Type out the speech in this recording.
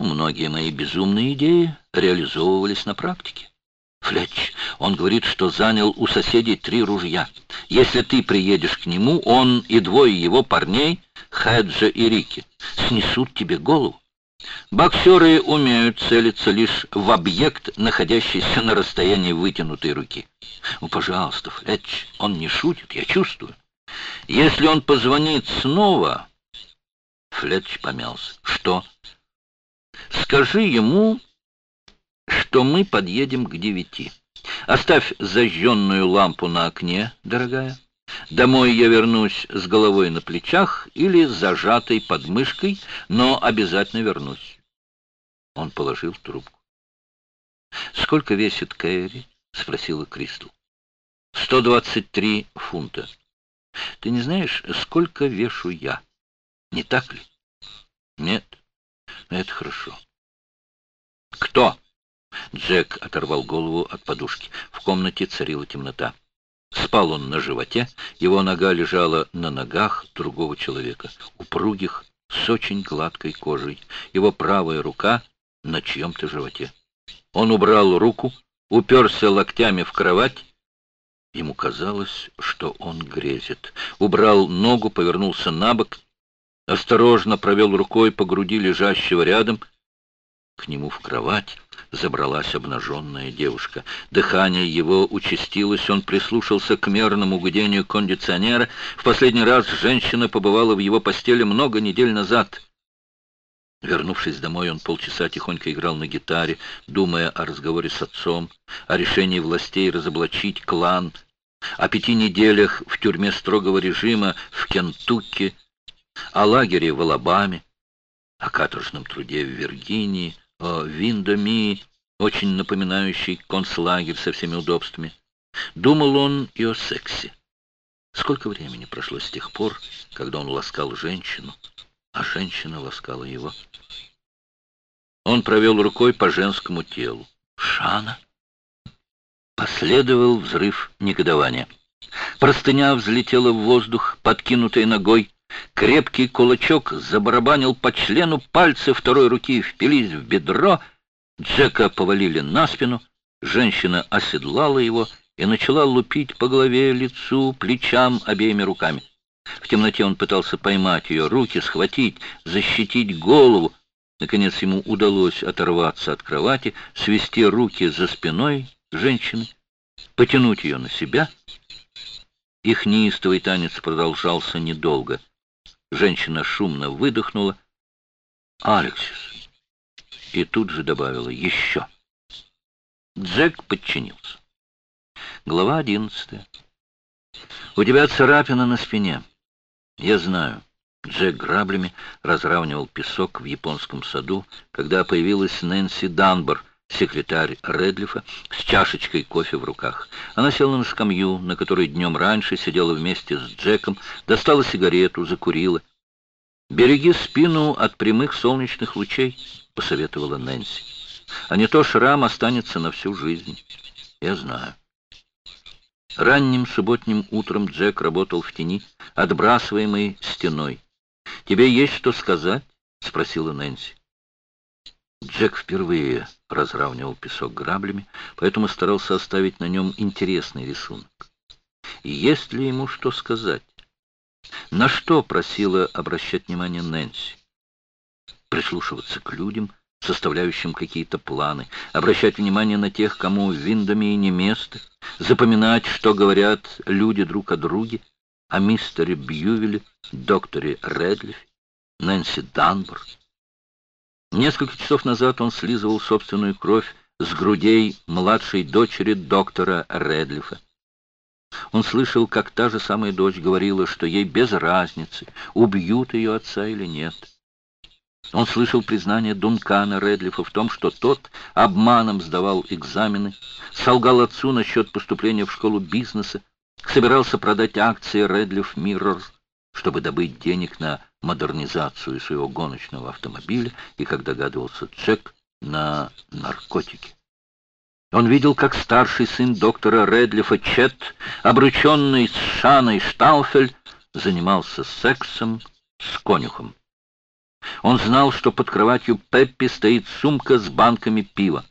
Многие мои безумные идеи реализовывались на практике. Флетч, он говорит, что занял у соседей три ружья. Если ты приедешь к нему, он и двое его парней, Хэджа и Рики, снесут тебе голову. Боксеры умеют целиться лишь в объект, находящийся на расстоянии вытянутой руки. Ну, пожалуйста, Флетч, он не шутит, я чувствую. Если он позвонит снова... Флетч помялся. Что? Скажи ему, что мы подъедем к девяти. Оставь зажженную лампу на окне, дорогая. Домой я вернусь с головой на плечах или зажатой под мышкой, но обязательно вернусь. Он положил трубку. «Сколько весит Кэрри?» — спросила Кристал. «Сто двадцать три фунта. Ты не знаешь, сколько вешу я? Не так ли?» «Нет, это хорошо». «Кто?» Джек оторвал голову от подушки. В комнате царила темнота. Спал он на животе, его нога лежала на ногах другого человека, упругих, с очень гладкой кожей. Его правая рука на чьем-то животе. Он убрал руку, уперся локтями в кровать. Ему казалось, что он грезит. Убрал ногу, повернулся на бок, осторожно провел рукой по груди лежащего рядом. К нему в кровать забралась обнаженная девушка. Дыхание его участилось, он прислушался к мерному гудению кондиционера. В последний раз женщина побывала в его постели много недель назад. Вернувшись домой, он полчаса тихонько играл на гитаре, думая о разговоре с отцом, о решении властей разоблачить клан, о пяти неделях в тюрьме строгого режима в Кентукки, о лагере в Алабаме, о каторжном труде в Виргинии, Виндоми, очень напоминающий концлагерь со всеми удобствами. Думал он и о сексе. Сколько времени прошло с тех пор, когда он ласкал женщину, а женщина ласкала его? Он провел рукой по женскому телу. Шана? Последовал взрыв негодования. Простыня взлетела в воздух, подкинутая ногой. Крепкий кулачок забарабанил по члену, пальцы второй руки впились в бедро. Джека повалили на спину, женщина оседлала его и начала лупить по голове, лицу, плечам обеими руками. В темноте он пытался поймать ее руки, схватить, защитить голову. Наконец ему удалось оторваться от кровати, свести руки за спиной женщины, потянуть ее на себя. Их неистовый танец продолжался недолго — Женщина шумно выдохнула. «Алексис!» И тут же добавила «Еще!» Джек подчинился. Глава одиннадцатая. «У тебя царапина на спине. Я знаю». Джек граблями разравнивал песок в японском саду, когда появилась Нэнси Данбор, секретарь Редлифа, с чашечкой кофе в руках. Она села на скамью, на которой днем раньше сидела вместе с Джеком, достала сигарету, закурила. «Береги спину от прямых солнечных лучей», — посоветовала Нэнси. «А не то шрам останется на всю жизнь. Я знаю». Ранним субботним утром Джек работал в тени, отбрасываемой стеной. «Тебе есть что сказать?» — спросила Нэнси. Джек впервые разравнивал песок граблями, поэтому старался оставить на нем интересный рисунок. есть ли ему что сказать? На что просила обращать внимание Нэнси? Прислушиваться к людям, составляющим какие-то планы, обращать внимание на тех, кому в Виндоме и не место, запоминать, что говорят люди друг о друге, о мистере Бьювеле, докторе Редлифе, Нэнси Данбор. Несколько часов назад он слизывал собственную кровь с грудей младшей дочери доктора Редлифа. Он слышал, как та же самая дочь говорила, что ей без разницы, убьют ее отца или нет. Он слышал признание Дункана Редлифа в том, что тот обманом сдавал экзамены, солгал отцу насчет поступления в школу бизнеса, собирался продать акции Редлиф Mirror, чтобы добыть денег на модернизацию своего гоночного автомобиля и, как догадывался Джек, на наркотики. Он видел, как старший сын доктора Редлифа Чет, обрученный с Шаной Штауфель, занимался сексом с конюхом. Он знал, что под кроватью Пеппи стоит сумка с банками пива.